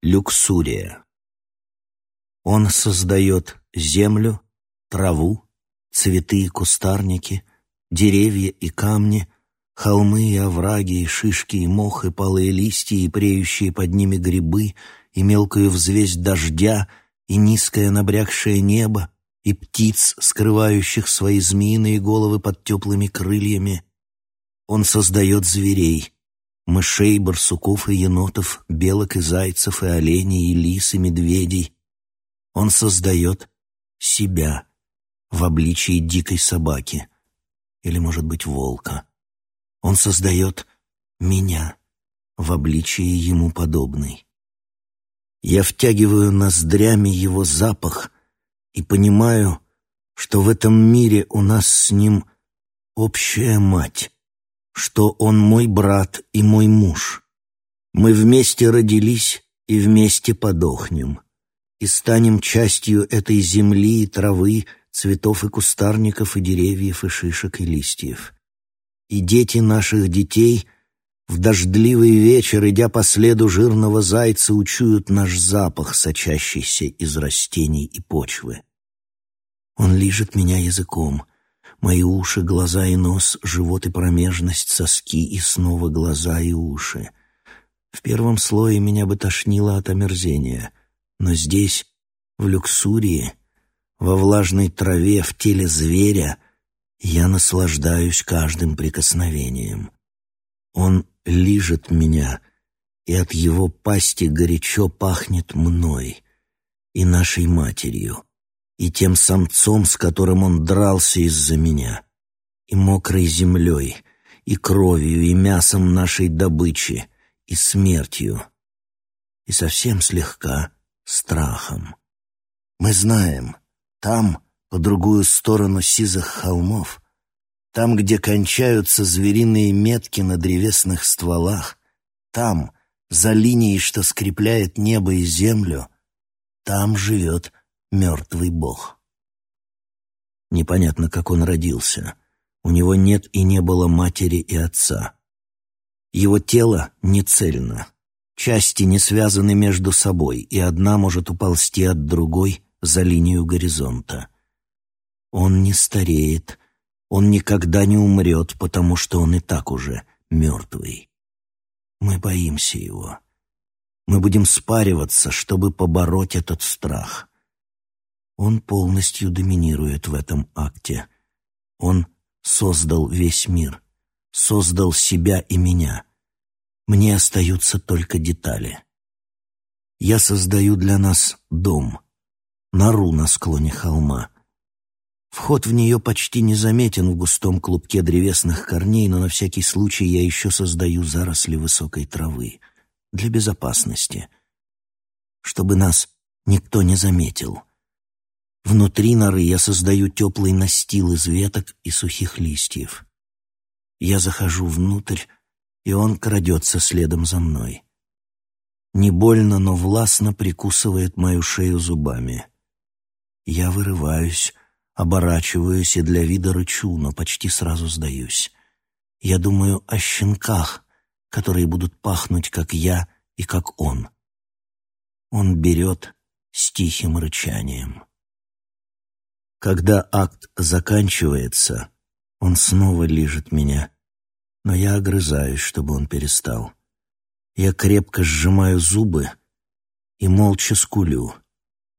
Люксурия. Он создает землю, траву, цветы и кустарники, деревья и камни, холмы и овраги, и шишки, и мох, и палые листья, и преющие под ними грибы, и мелкую взвесь дождя, и низкое набрякшее небо, и птиц, скрывающих свои змеиные головы под теплыми крыльями. Он создает зверей — мышей, барсуков и енотов, белок и зайцев, и оленей, и лис, и медведей. Он создает себя в обличии дикой собаки или, может быть, волка. Он создает меня в обличии ему подобной. Я втягиваю ноздрями его запах и понимаю, что в этом мире у нас с ним общая мать что он мой брат и мой муж. Мы вместе родились и вместе подохнем, и станем частью этой земли и травы, цветов и кустарников, и деревьев, и шишек, и листьев. И дети наших детей в дождливый вечер, идя по следу жирного зайца, учуют наш запах, сочащийся из растений и почвы. Он лижет меня языком — Мои уши, глаза и нос, живот и промежность, соски и снова глаза и уши. В первом слое меня бы тошнило от омерзения, но здесь, в люксурии, во влажной траве, в теле зверя, я наслаждаюсь каждым прикосновением. Он лижет меня, и от его пасти горячо пахнет мной и нашей матерью и тем самцом, с которым он дрался из-за меня, и мокрой землей, и кровью, и мясом нашей добычи, и смертью, и совсем слегка страхом. Мы знаем, там, по другую сторону сизых холмов, там, где кончаются звериные метки на древесных стволах, там, за линией, что скрепляет небо и землю, там живет мертвый бог. Непонятно, как он родился. У него нет и не было матери и отца. Его тело не цельно. Части не связаны между собой, и одна может уползти от другой за линию горизонта. Он не стареет, он никогда не умрет, потому что он и так уже мертвый. Мы боимся его. Мы будем спариваться, чтобы побороть этот страх. Он полностью доминирует в этом акте. Он создал весь мир, создал себя и меня. Мне остаются только детали. Я создаю для нас дом, нору на склоне холма. Вход в нее почти незаметен в густом клубке древесных корней, но на всякий случай я еще создаю заросли высокой травы для безопасности, чтобы нас никто не заметил. Внутри норы я создаю теплый настил из веток и сухих листьев. Я захожу внутрь, и он крадется следом за мной. Не больно, но властно прикусывает мою шею зубами. Я вырываюсь, оборачиваюсь и для вида рычу, но почти сразу сдаюсь. Я думаю о щенках, которые будут пахнуть, как я и как он. Он берет с тихим рычанием. Когда акт заканчивается, он снова лижет меня, но я огрызаюсь, чтобы он перестал. Я крепко сжимаю зубы и молча скулю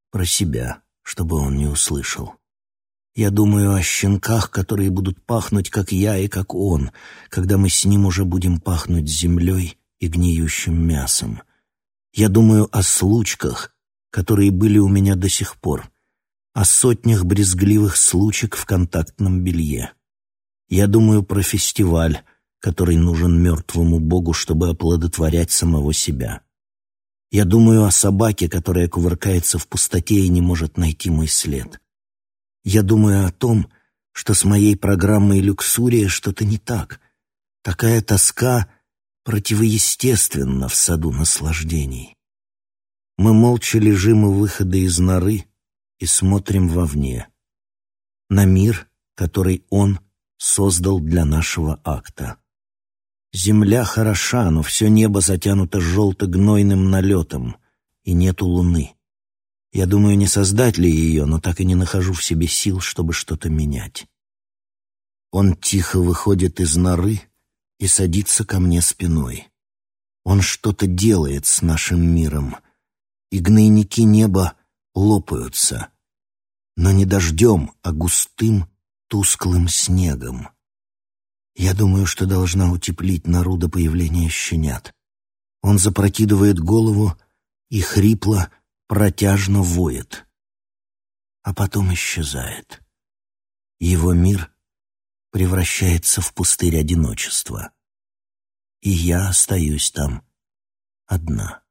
про себя, чтобы он не услышал. Я думаю о щенках, которые будут пахнуть, как я и как он, когда мы с ним уже будем пахнуть землей и гниющим мясом. Я думаю о случках, которые были у меня до сих пор — о сотнях брезгливых случаев в контактном белье. Я думаю про фестиваль, который нужен мертвому богу, чтобы оплодотворять самого себя. Я думаю о собаке, которая кувыркается в пустоте и не может найти мой след. Я думаю о том, что с моей программой «Люксурия» что-то не так. Такая тоска противоестественна в саду наслаждений. Мы молча лежим у выхода из норы, и смотрим вовне, на мир, который Он создал для нашего акта. Земля хороша, но все небо затянуто желто-гнойным налетом. и нету луны. Я думаю, не создать ли ее, но так и не нахожу в себе сил, чтобы что-то менять. Он тихо выходит из норы и садится ко мне спиной. Он что-то делает с нашим миром, и гнойники неба лопаются, но не дождем, а густым, тусклым снегом. Я думаю, что должна утеплить нору до появления щенят. Он запрокидывает голову и хрипло, протяжно воет, а потом исчезает. Его мир превращается в пустырь одиночества, и я остаюсь там одна.